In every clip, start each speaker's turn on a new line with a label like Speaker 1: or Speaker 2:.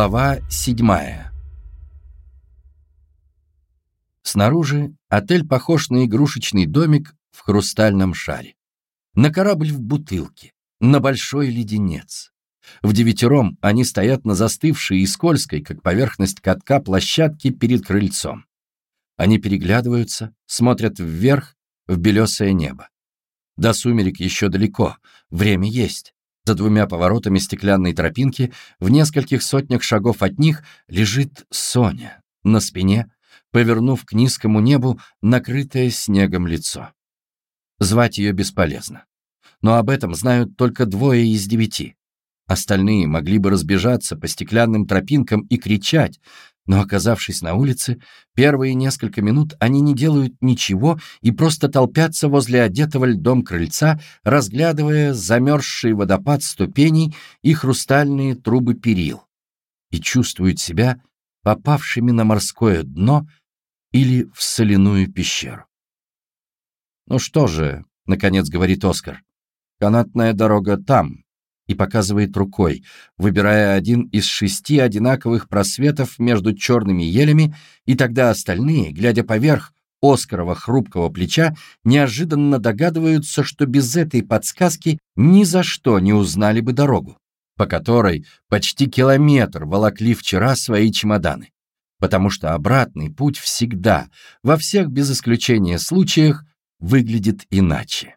Speaker 1: Глава седьмая Снаружи отель похож на игрушечный домик в хрустальном шаре. На корабль в бутылке, на большой леденец. В девятером они стоят на застывшей и скользкой, как поверхность катка, площадке перед крыльцом. Они переглядываются, смотрят вверх, в белесое небо. До сумерек еще далеко, время есть. За двумя поворотами стеклянной тропинки, в нескольких сотнях шагов от них, лежит Соня на спине, повернув к низкому небу накрытое снегом лицо. Звать ее бесполезно. Но об этом знают только двое из девяти. Остальные могли бы разбежаться по стеклянным тропинкам и кричать, но, оказавшись на улице, первые несколько минут они не делают ничего и просто толпятся возле одетого льдом крыльца, разглядывая замерзший водопад ступеней и хрустальные трубы перил, и чувствуют себя попавшими на морское дно или в соляную пещеру. «Ну что же», — наконец говорит Оскар, — «канатная дорога там, и показывает рукой, выбирая один из шести одинаковых просветов между черными елями, и тогда остальные, глядя поверх Оскарова хрупкого плеча, неожиданно догадываются, что без этой подсказки ни за что не узнали бы дорогу, по которой почти километр волокли вчера свои чемоданы. Потому что обратный путь всегда, во всех без исключения случаях, выглядит иначе.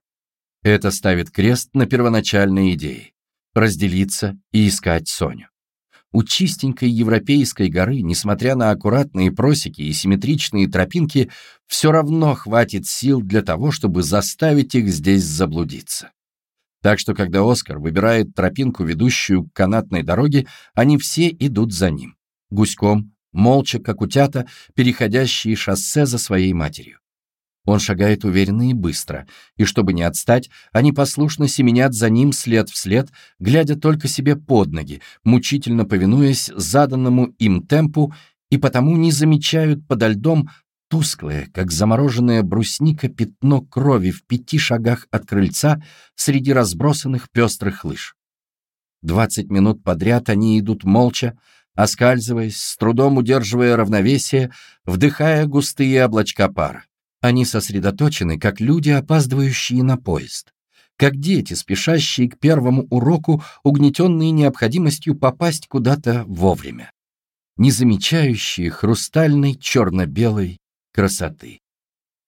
Speaker 1: Это ставит крест на первоначальной идее разделиться и искать Соню. У чистенькой европейской горы, несмотря на аккуратные просеки и симметричные тропинки, все равно хватит сил для того, чтобы заставить их здесь заблудиться. Так что, когда Оскар выбирает тропинку, ведущую к канатной дороге, они все идут за ним. Гуськом, молча, как утята, переходящие шоссе за своей матерью. Он шагает уверенно и быстро, и чтобы не отстать, они послушно семенят за ним след в след, глядя только себе под ноги, мучительно повинуясь заданному им темпу, и потому не замечают подо льдом тусклое, как замороженная брусника, пятно крови в пяти шагах от крыльца среди разбросанных пестрых лыж. Двадцать минут подряд они идут молча, оскальзываясь, с трудом удерживая равновесие, вдыхая густые облачка пара. Они сосредоточены, как люди, опаздывающие на поезд, как дети, спешащие к первому уроку, угнетенные необходимостью попасть куда-то вовремя, не замечающие хрустальной черно-белой красоты.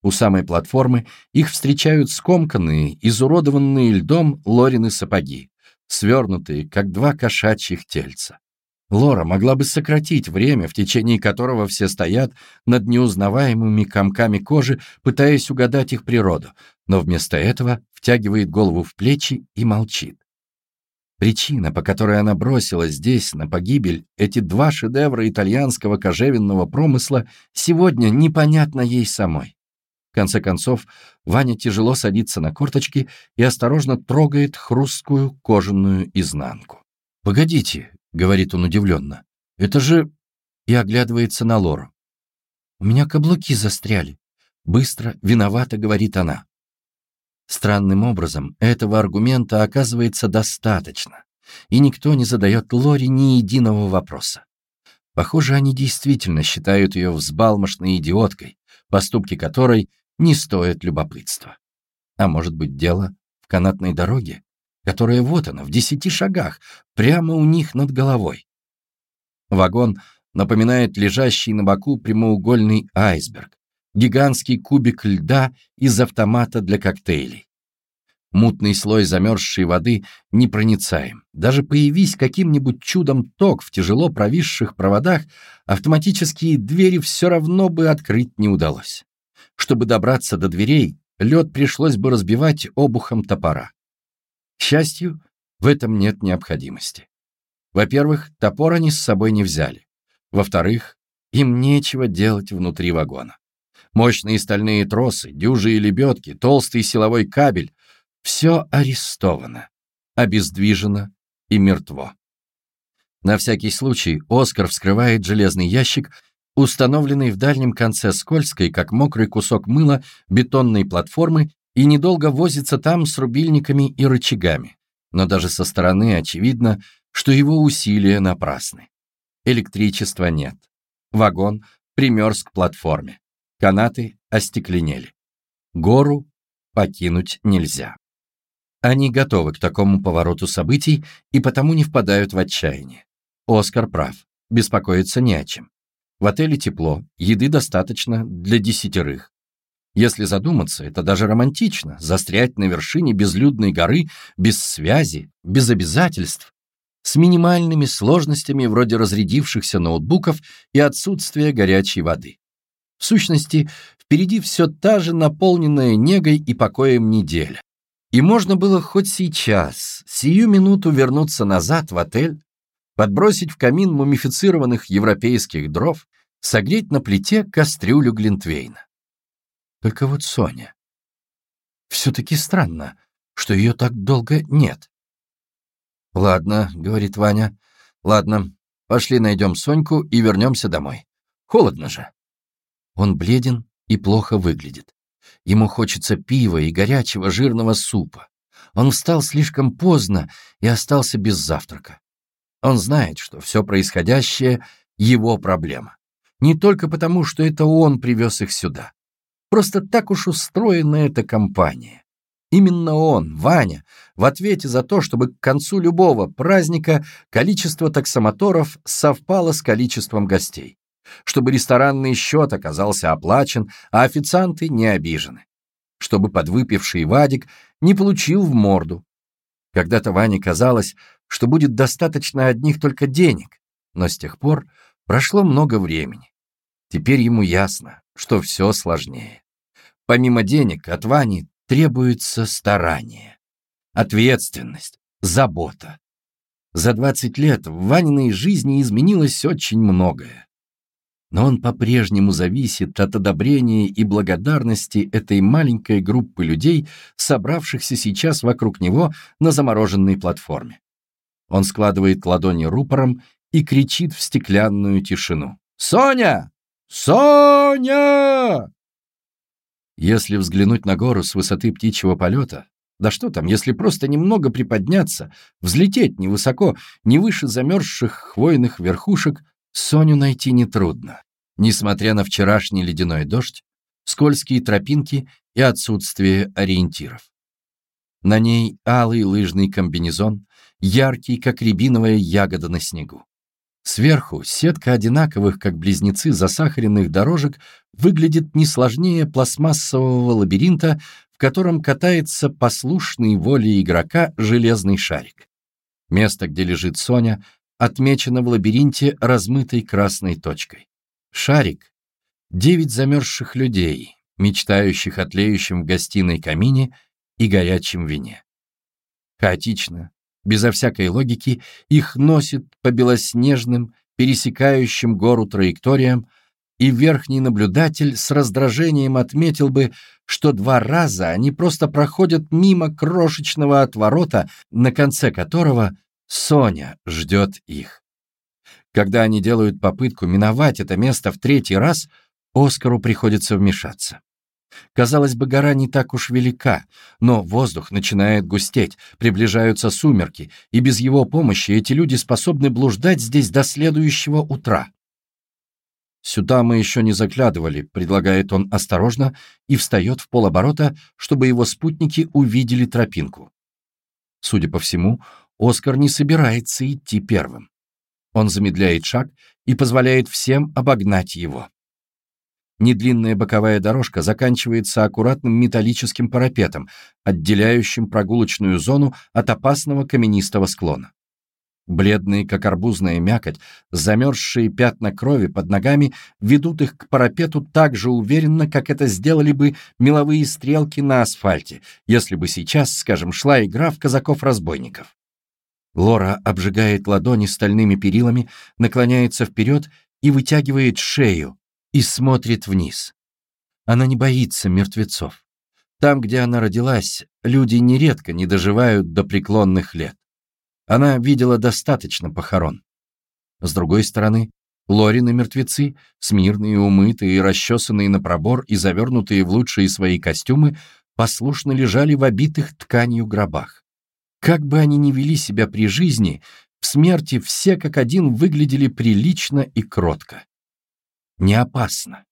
Speaker 1: У самой платформы их встречают скомканные, изуродованные льдом Лорины сапоги, свернутые, как два кошачьих тельца. Лора могла бы сократить время, в течение которого все стоят над неузнаваемыми комками кожи, пытаясь угадать их природу, но вместо этого втягивает голову в плечи и молчит. Причина, по которой она бросила здесь на погибель эти два шедевра итальянского кожевенного промысла, сегодня непонятна ей самой. В конце концов, Ваня тяжело садится на корточки и осторожно трогает хрусткую кожаную изнанку. «Погодите», говорит он удивленно. «Это же...» и оглядывается на Лору. «У меня каблуки застряли». Быстро, виновато, говорит она. Странным образом, этого аргумента оказывается достаточно, и никто не задает Лоре ни единого вопроса. Похоже, они действительно считают ее взбалмошной идиоткой, поступки которой не стоят любопытства. А может быть, дело в канатной дороге? Которая вот она, в десяти шагах, прямо у них над головой. Вагон напоминает лежащий на боку прямоугольный айсберг, гигантский кубик льда из автомата для коктейлей. Мутный слой замерзшей воды непроницаем. Даже появись каким-нибудь чудом ток в тяжело провисших проводах, автоматические двери все равно бы открыть не удалось. Чтобы добраться до дверей, лед пришлось бы разбивать обухом топора. К счастью, в этом нет необходимости. Во-первых, топор они с собой не взяли. Во-вторых, им нечего делать внутри вагона. Мощные стальные тросы, дюжи и лебедки, толстый силовой кабель — все арестовано, обездвижено и мертво. На всякий случай Оскар вскрывает железный ящик, установленный в дальнем конце скользкой, как мокрый кусок мыла, бетонной платформы и недолго возится там с рубильниками и рычагами, но даже со стороны очевидно, что его усилия напрасны. Электричества нет. Вагон примерз к платформе. Канаты остекленели. Гору покинуть нельзя. Они готовы к такому повороту событий и потому не впадают в отчаяние. Оскар прав, беспокоиться не о чем. В отеле тепло, еды достаточно для десятерых. Если задуматься, это даже романтично, застрять на вершине безлюдной горы, без связи, без обязательств, с минимальными сложностями вроде разрядившихся ноутбуков и отсутствия горячей воды. В сущности, впереди все та же наполненная негой и покоем неделя. И можно было хоть сейчас, сию минуту вернуться назад в отель, подбросить в камин мумифицированных европейских дров, согреть на плите кастрюлю Глинтвейна. Только вот Соня. Все-таки странно, что ее так долго нет. «Ладно», — говорит Ваня, — «ладно, пошли найдем Соньку и вернемся домой. Холодно же». Он бледен и плохо выглядит. Ему хочется пива и горячего жирного супа. Он встал слишком поздно и остался без завтрака. Он знает, что все происходящее — его проблема. Не только потому, что это он привез их сюда. Просто так уж устроена эта компания. Именно он, Ваня, в ответе за то, чтобы к концу любого праздника количество таксомоторов совпало с количеством гостей. Чтобы ресторанный счет оказался оплачен, а официанты не обижены. Чтобы подвыпивший Вадик не получил в морду. Когда-то Ване казалось, что будет достаточно одних только денег, но с тех пор прошло много времени. Теперь ему ясно, что все сложнее. Помимо денег от Вани требуется старание, ответственность, забота. За 20 лет в Ваниной жизни изменилось очень многое. Но он по-прежнему зависит от одобрения и благодарности этой маленькой группы людей, собравшихся сейчас вокруг него на замороженной платформе. Он складывает ладони рупором и кричит в стеклянную тишину. «Соня! Соня!» Если взглянуть на гору с высоты птичьего полета, да что там, если просто немного приподняться, взлететь невысоко, не выше замерзших хвойных верхушек, Соню найти нетрудно, несмотря на вчерашний ледяной дождь, скользкие тропинки и отсутствие ориентиров. На ней алый лыжный комбинезон, яркий, как рябиновая ягода на снегу. Сверху сетка одинаковых, как близнецы, засахаренных дорожек выглядит не сложнее пластмассового лабиринта, в котором катается послушный воле игрока железный шарик. Место, где лежит Соня, отмечено в лабиринте размытой красной точкой. Шарик — девять замерзших людей, мечтающих о тлеющем в гостиной камине и горячем вине. Хаотично, Безо всякой логики их носит по белоснежным, пересекающим гору траекториям, и верхний наблюдатель с раздражением отметил бы, что два раза они просто проходят мимо крошечного отворота, на конце которого Соня ждет их. Когда они делают попытку миновать это место в третий раз, Оскару приходится вмешаться. Казалось бы, гора не так уж велика, но воздух начинает густеть, приближаются сумерки, и без его помощи эти люди способны блуждать здесь до следующего утра. «Сюда мы еще не заглядывали», — предлагает он осторожно и встает в полоборота, чтобы его спутники увидели тропинку. Судя по всему, Оскар не собирается идти первым. Он замедляет шаг и позволяет всем обогнать его. Недлинная боковая дорожка заканчивается аккуратным металлическим парапетом, отделяющим прогулочную зону от опасного каменистого склона. Бледные, как арбузная мякоть, замерзшие пятна крови под ногами ведут их к парапету так же уверенно, как это сделали бы меловые стрелки на асфальте, если бы сейчас, скажем, шла игра в казаков-разбойников. Лора обжигает ладони стальными перилами, наклоняется вперед и вытягивает шею, и смотрит вниз. Она не боится мертвецов. Там, где она родилась, люди нередко не доживают до преклонных лет. Она видела достаточно похорон. С другой стороны, Лорины мертвецы, смирные, умытые, расчесанные на пробор и завернутые в лучшие свои костюмы, послушно лежали в обитых тканью гробах. Как бы они ни вели себя при жизни, в смерти все как один выглядели прилично и кротко. Не опасно.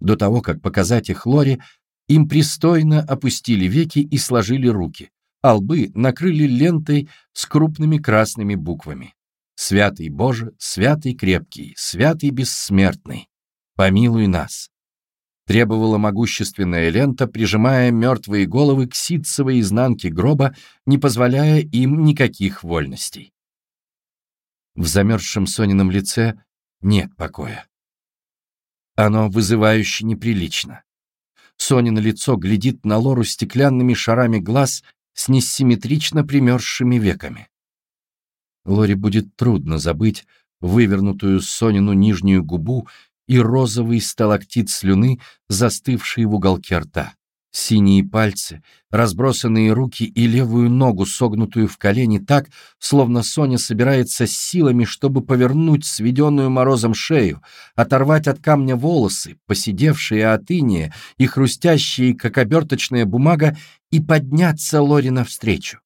Speaker 1: До того, как показать их Лоре, им пристойно опустили веки и сложили руки, а лбы накрыли лентой с крупными красными буквами. «Святый Боже, святый крепкий, святый бессмертный, помилуй нас!» Требовала могущественная лента, прижимая мертвые головы к ситцевой изнанке гроба, не позволяя им никаких вольностей. В замерзшем Сонином лице нет покоя. Оно вызывающе неприлично. Сонина лицо глядит на Лору стеклянными шарами глаз с несимметрично примерзшими веками. Лоре будет трудно забыть вывернутую Сонину нижнюю губу и розовый сталактит слюны, застывший в уголке рта. Синие пальцы, разбросанные руки и левую ногу, согнутую в колени так, словно Соня собирается с силами, чтобы повернуть сведенную морозом шею, оторвать от камня волосы, посидевшие от иния и хрустящие, как оберточная бумага, и подняться Лори навстречу.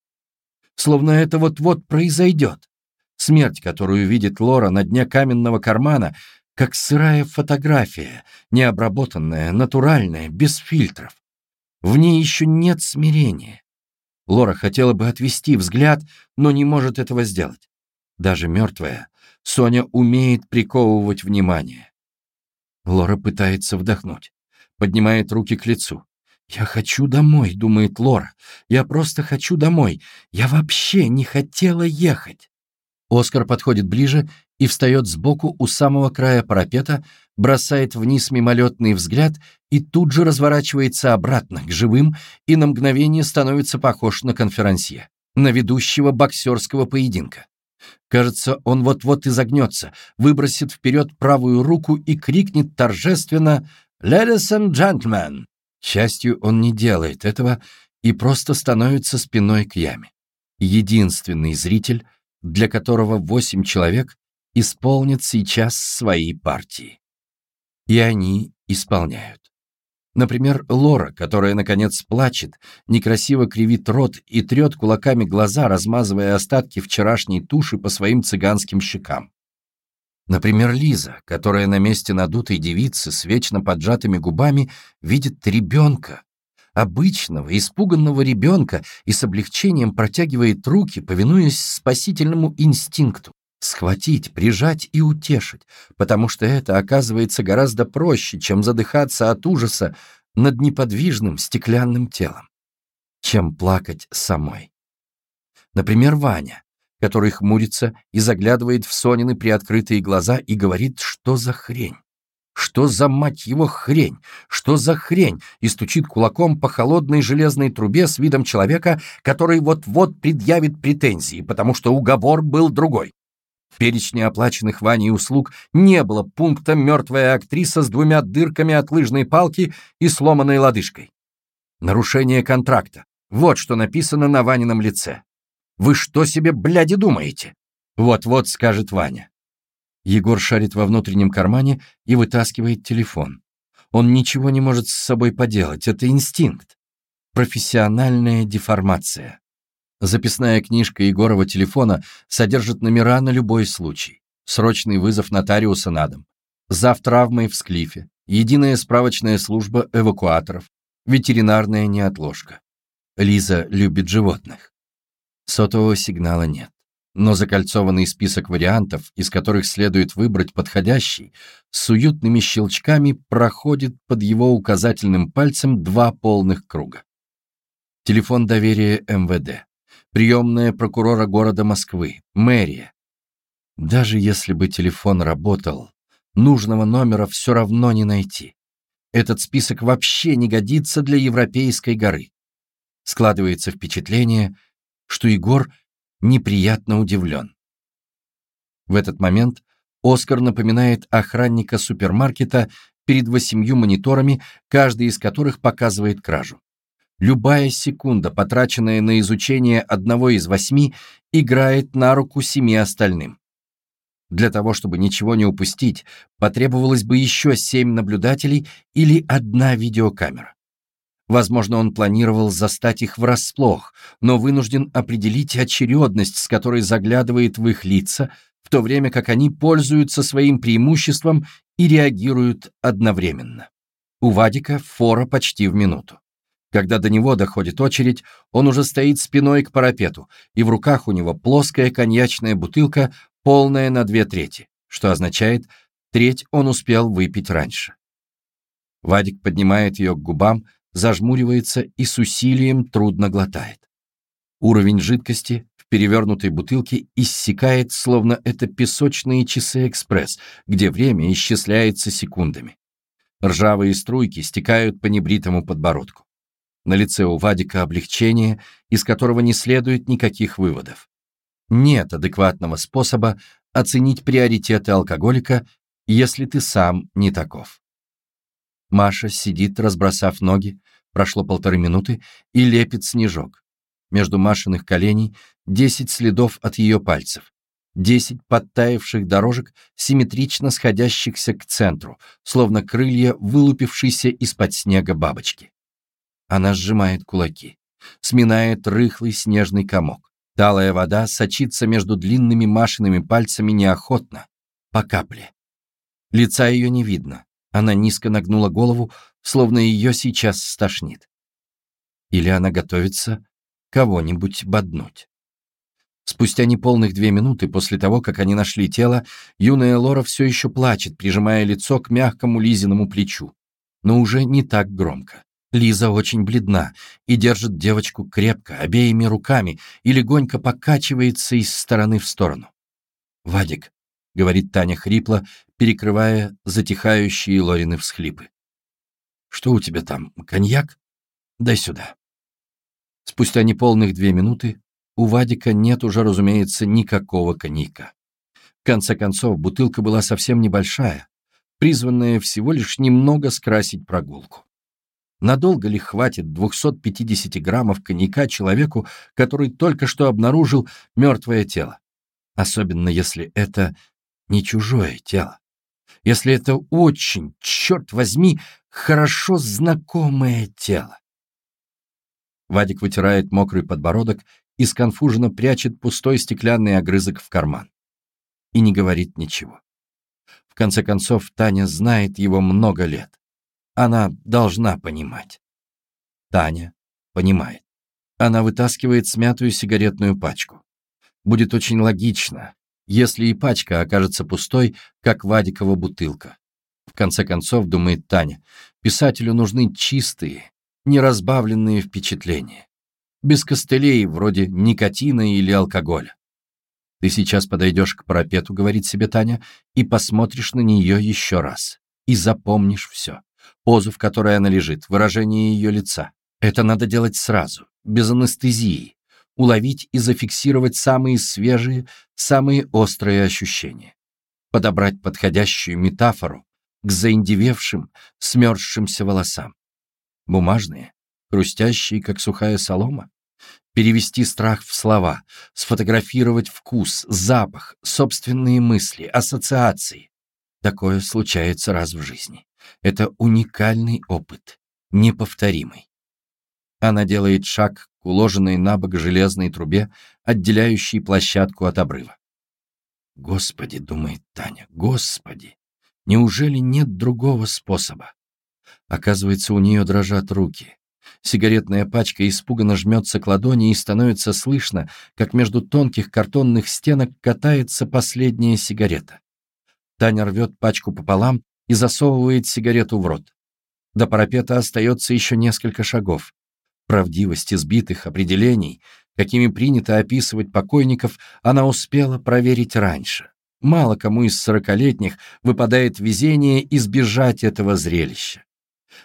Speaker 1: Словно это вот-вот произойдет. Смерть, которую видит Лора на дне каменного кармана, как сырая фотография, необработанная, натуральная, без фильтров. В ней еще нет смирения. Лора хотела бы отвести взгляд, но не может этого сделать. Даже мертвая, Соня умеет приковывать внимание. Лора пытается вдохнуть, поднимает руки к лицу. «Я хочу домой», — думает Лора. «Я просто хочу домой. Я вообще не хотела ехать». Оскар подходит ближе и встает сбоку у самого края парапета, бросает вниз мимолетный взгляд и тут же разворачивается обратно к живым и на мгновение становится похож на конферансье, на ведущего боксерского поединка. Кажется, он вот-вот изогнется, выбросит вперед правую руку и крикнет торжественно «Ladies and gentlemen!». К счастью, он не делает этого и просто становится спиной к яме. Единственный зритель — для которого восемь человек исполнят сейчас свои партии. И они исполняют. Например, Лора, которая, наконец, плачет, некрасиво кривит рот и трет кулаками глаза, размазывая остатки вчерашней туши по своим цыганским щекам. Например, Лиза, которая на месте надутой девицы с вечно поджатыми губами видит ребенка, обычного, испуганного ребенка и с облегчением протягивает руки, повинуясь спасительному инстинкту схватить, прижать и утешить, потому что это оказывается гораздо проще, чем задыхаться от ужаса над неподвижным стеклянным телом, чем плакать самой. Например, Ваня, который хмурится и заглядывает в Сонины приоткрытые глаза и говорит, что за хрень. Что за, мать его, хрень? Что за хрень? И стучит кулаком по холодной железной трубе с видом человека, который вот-вот предъявит претензии, потому что уговор был другой. В перечне оплаченных Ваней услуг не было пункта «мертвая актриса с двумя дырками от лыжной палки и сломанной лодыжкой». Нарушение контракта. Вот что написано на Ванином лице. «Вы что себе, бляди, думаете?» Вот-вот скажет Ваня. Егор шарит во внутреннем кармане и вытаскивает телефон. Он ничего не может с собой поделать, это инстинкт. Профессиональная деформация. Записная книжка Егорова телефона содержит номера на любой случай. Срочный вызов нотариуса на дом. Зав травмой в склифе. Единая справочная служба эвакуаторов. Ветеринарная неотложка. Лиза любит животных. Сотового сигнала нет но закольцованный список вариантов, из которых следует выбрать подходящий, с уютными щелчками проходит под его указательным пальцем два полных круга. Телефон доверия МВД, приемная прокурора города Москвы, мэрия. Даже если бы телефон работал, нужного номера все равно не найти. Этот список вообще не годится для Европейской горы. Складывается впечатление, что Егор — неприятно удивлен. В этот момент Оскар напоминает охранника супермаркета перед восемью мониторами, каждый из которых показывает кражу. Любая секунда, потраченная на изучение одного из восьми, играет на руку семи остальным. Для того, чтобы ничего не упустить, потребовалось бы еще семь наблюдателей или одна видеокамера. Возможно, он планировал застать их врасплох, но вынужден определить очередность, с которой заглядывает в их лица, в то время как они пользуются своим преимуществом и реагируют одновременно. У Вадика фора почти в минуту. Когда до него доходит очередь, он уже стоит спиной к парапету, и в руках у него плоская коньячная бутылка, полная на две трети, что означает, треть он успел выпить раньше. Вадик поднимает ее к губам, зажмуривается и с усилием трудно глотает. Уровень жидкости в перевернутой бутылке иссякает, словно это песочные часы-экспресс, где время исчисляется секундами. Ржавые струйки стекают по небритому подбородку. На лице у Вадика облегчение, из которого не следует никаких выводов. Нет адекватного способа оценить приоритеты алкоголика, если ты сам не таков. Маша сидит, разбросав ноги, прошло полторы минуты, и лепит снежок. Между Машиных коленей десять следов от ее пальцев, десять подтаявших дорожек, симметрично сходящихся к центру, словно крылья вылупившейся из-под снега бабочки. Она сжимает кулаки, сминает рыхлый снежный комок. Талая вода сочится между длинными Машиными пальцами неохотно, по капле. Лица ее не видно, она низко нагнула голову, словно ее сейчас стошнит. Или она готовится кого-нибудь боднуть. Спустя неполных две минуты после того, как они нашли тело, юная Лора все еще плачет, прижимая лицо к мягкому Лизиному плечу. Но уже не так громко. Лиза очень бледна и держит девочку крепко, обеими руками, и легонько покачивается из стороны в сторону. «Вадик», — говорит Таня хрипло, перекрывая затихающие Лорины всхлипы. «Что у тебя там, коньяк? Дай сюда». Спустя неполных две минуты у Вадика нет уже, разумеется, никакого коньяка. В конце концов, бутылка была совсем небольшая, призванная всего лишь немного скрасить прогулку. Надолго ли хватит 250 граммов коньяка человеку, который только что обнаружил мертвое тело? Особенно если это не чужое тело если это очень, черт возьми, хорошо знакомое тело. Вадик вытирает мокрый подбородок и сконфуженно прячет пустой стеклянный огрызок в карман. И не говорит ничего. В конце концов, Таня знает его много лет. Она должна понимать. Таня понимает. Она вытаскивает смятую сигаретную пачку. Будет очень логично, если и пачка окажется пустой, как Вадикова бутылка. В конце концов, думает Таня, писателю нужны чистые, неразбавленные впечатления. Без костылей, вроде никотина или алкоголя. Ты сейчас подойдешь к парапету, говорит себе Таня, и посмотришь на нее еще раз. И запомнишь все. Позу, в которой она лежит, выражение ее лица. Это надо делать сразу, без анестезии, уловить и зафиксировать самые свежие, самые острые ощущения. Подобрать подходящую метафору к заиндевевшим, смерзшимся волосам. Бумажные, хрустящие, как сухая солома. Перевести страх в слова, сфотографировать вкус, запах, собственные мысли, ассоциации. Такое случается раз в жизни. Это уникальный опыт, неповторимый. Она делает шаг к уложенной на бок железной трубе, отделяющей площадку от обрыва. «Господи», — думает Таня, — «Господи! Неужели нет другого способа?» Оказывается, у нее дрожат руки. Сигаретная пачка испуганно жмется к ладони и становится слышно, как между тонких картонных стенок катается последняя сигарета. Таня рвет пачку пополам и засовывает сигарету в рот. До парапета остается еще несколько шагов. Правдивость избитых определений, какими принято описывать покойников, она успела проверить раньше. Мало кому из сорокалетних выпадает везение избежать этого зрелища.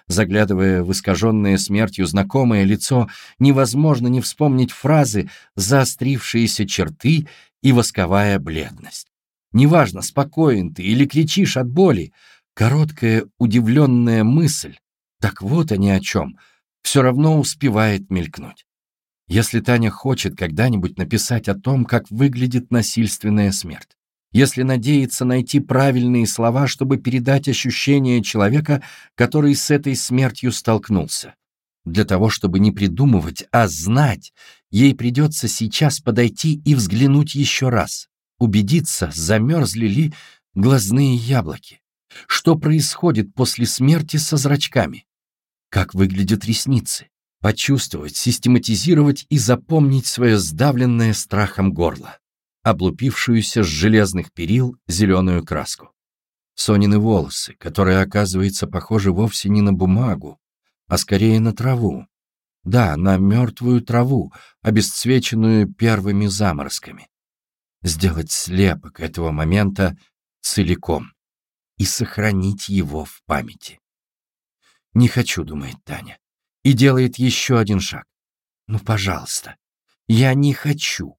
Speaker 1: Заглядывая в искаженное смертью знакомое лицо, невозможно не вспомнить фразы «заострившиеся черты» и «восковая бледность». Неважно, спокоен ты или кричишь от боли, короткая удивленная мысль, так вот они о чем — все равно успевает мелькнуть. Если Таня хочет когда-нибудь написать о том, как выглядит насильственная смерть, если надеется найти правильные слова, чтобы передать ощущение человека, который с этой смертью столкнулся, Для того, чтобы не придумывать, а знать, ей придется сейчас подойти и взглянуть еще раз, убедиться, замерзли ли глазные яблоки, что происходит после смерти со зрачками, как выглядят ресницы, почувствовать, систематизировать и запомнить свое сдавленное страхом горло, облупившуюся с железных перил зеленую краску. Сонины волосы, которые, оказывается, похожи вовсе не на бумагу, а скорее на траву. Да, на мертвую траву, обесцвеченную первыми заморозками. Сделать слепок этого момента целиком и сохранить его в памяти. «Не хочу», — думает Таня, и делает еще один шаг. «Ну, пожалуйста, я не хочу».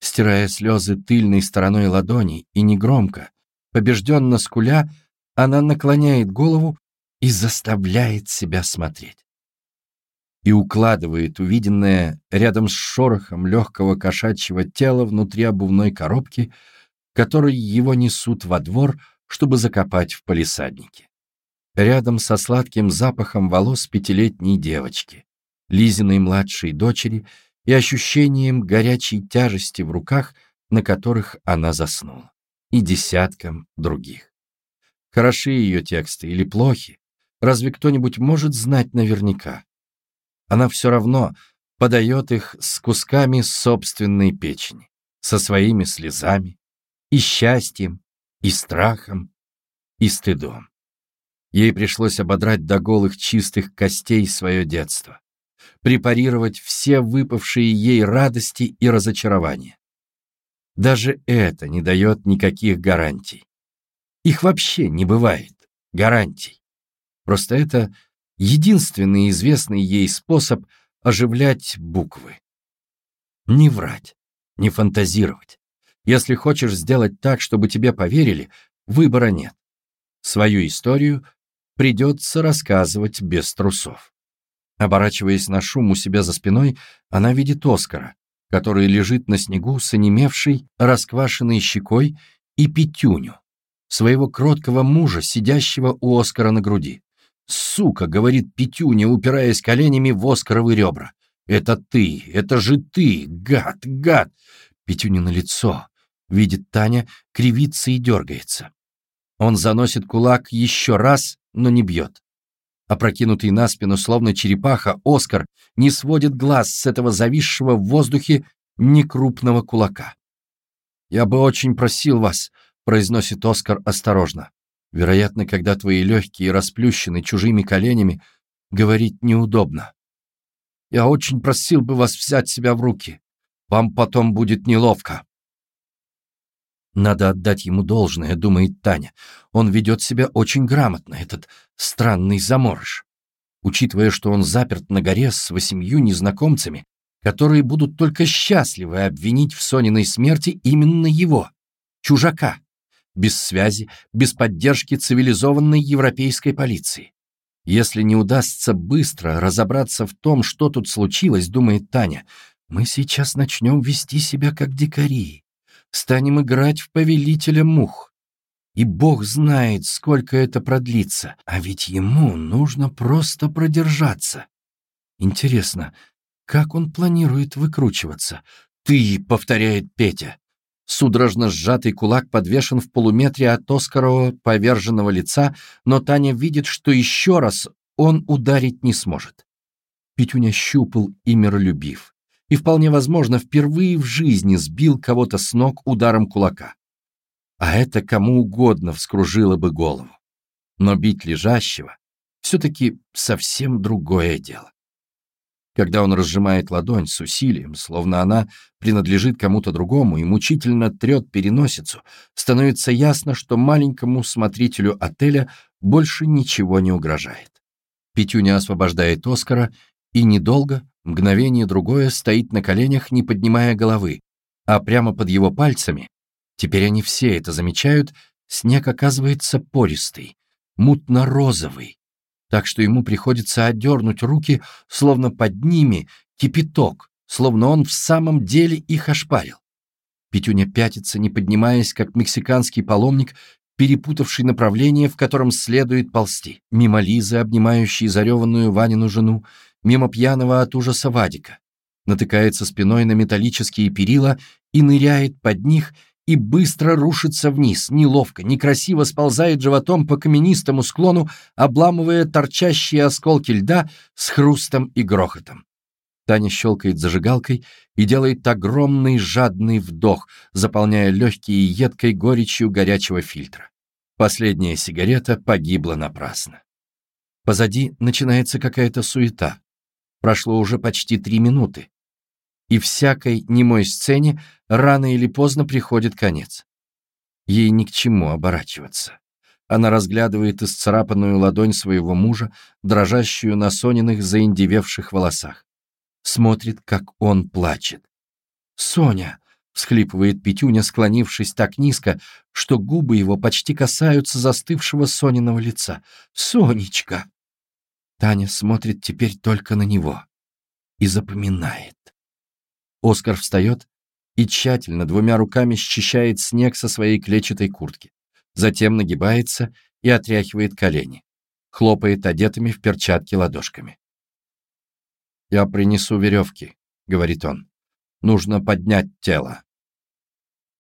Speaker 1: Стирая слезы тыльной стороной ладони и негромко, побежденно скуля, она наклоняет голову и заставляет себя смотреть. И укладывает увиденное рядом с шорохом легкого кошачьего тела внутри обувной коробки, который его несут во двор, чтобы закопать в палисаднике. Рядом со сладким запахом волос пятилетней девочки, Лизиной младшей дочери и ощущением горячей тяжести в руках, на которых она заснула и десяткам других. Хороши ее тексты или плохи, разве кто-нибудь может знать наверняка? Она все равно подает их с кусками собственной печени, со своими слезами, и счастьем, и страхом, и стыдом. Ей пришлось ободрать до голых чистых костей свое детство, препарировать все выпавшие ей радости и разочарования. Даже это не дает никаких гарантий. Их вообще не бывает, гарантий. Просто это единственный известный ей способ оживлять буквы. Не врать, не фантазировать. Если хочешь сделать так, чтобы тебе поверили, выбора нет. Свою историю придется рассказывать без трусов. Оборачиваясь на шум у себя за спиной, она видит Оскара, который лежит на снегу с онемевшей, расквашенной щекой, и Петюню, своего кроткого мужа, сидящего у Оскара на груди. «Сука!» — говорит Петюня, упираясь коленями в Оскаровы ребра. «Это ты! Это же ты! Гад! Гад!» Петюня на лицо. Видит Таня, кривится и дергается. Он заносит кулак еще раз, но не бьет. Опрокинутый на спину, словно черепаха, Оскар не сводит глаз с этого зависшего в воздухе некрупного кулака. «Я бы очень просил вас», — произносит Оскар осторожно. Вероятно, когда твои легкие расплющены чужими коленями, говорить неудобно. «Я очень просил бы вас взять себя в руки. Вам потом будет неловко». Надо отдать ему должное, думает Таня. Он ведет себя очень грамотно, этот странный заморыш. Учитывая, что он заперт на горе с восемью незнакомцами, которые будут только счастливы обвинить в Сониной смерти именно его, чужака, без связи, без поддержки цивилизованной европейской полиции. Если не удастся быстро разобраться в том, что тут случилось, думает Таня, мы сейчас начнем вести себя как дикари станем играть в повелителя мух. И бог знает, сколько это продлится, а ведь ему нужно просто продержаться. Интересно, как он планирует выкручиваться? «Ты!» — повторяет Петя. Судорожно сжатый кулак подвешен в полуметре от Оскарова поверженного лица, но Таня видит, что еще раз он ударить не сможет. Петюня щупал и миролюбив и, вполне возможно, впервые в жизни сбил кого-то с ног ударом кулака. А это кому угодно вскружило бы голову. Но бить лежащего все-таки совсем другое дело. Когда он разжимает ладонь с усилием, словно она принадлежит кому-то другому и мучительно трет переносицу, становится ясно, что маленькому смотрителю отеля больше ничего не угрожает. Петюня освобождает Оскара и недолго, Мгновение другое стоит на коленях, не поднимая головы, а прямо под его пальцами, теперь они все это замечают, снег оказывается пористый, мутно-розовый, так что ему приходится отдернуть руки, словно под ними кипяток, словно он в самом деле их ошпарил. Петюня пятится, не поднимаясь, как мексиканский паломник, перепутавший направление, в котором следует ползти. Мимо Лизы, обнимающей зареванную Ванину жену, мимо пьяного от ужаса Вадика, натыкается спиной на металлические перила и ныряет под них и быстро рушится вниз, неловко, некрасиво сползает животом по каменистому склону, обламывая торчащие осколки льда с хрустом и грохотом. Таня щелкает зажигалкой и делает огромный жадный вдох, заполняя легкие едкой горечью горячего фильтра. Последняя сигарета погибла напрасно. Позади начинается какая-то суета. Прошло уже почти три минуты. И всякой немой сцене рано или поздно приходит конец. Ей ни к чему оборачиваться. Она разглядывает исцарапанную ладонь своего мужа, дрожащую на Сониных заиндевевших волосах. Смотрит, как он плачет. «Соня!» — всхлипывает Петюня, склонившись так низко, что губы его почти касаются застывшего Сониного лица. «Сонечка!» Таня смотрит теперь только на него и запоминает. Оскар встает и тщательно двумя руками счищает снег со своей клетчатой куртки. Затем нагибается и отряхивает колени. Хлопает одетыми в перчатки ладошками. «Я принесу веревки», — говорит он. «Нужно поднять тело».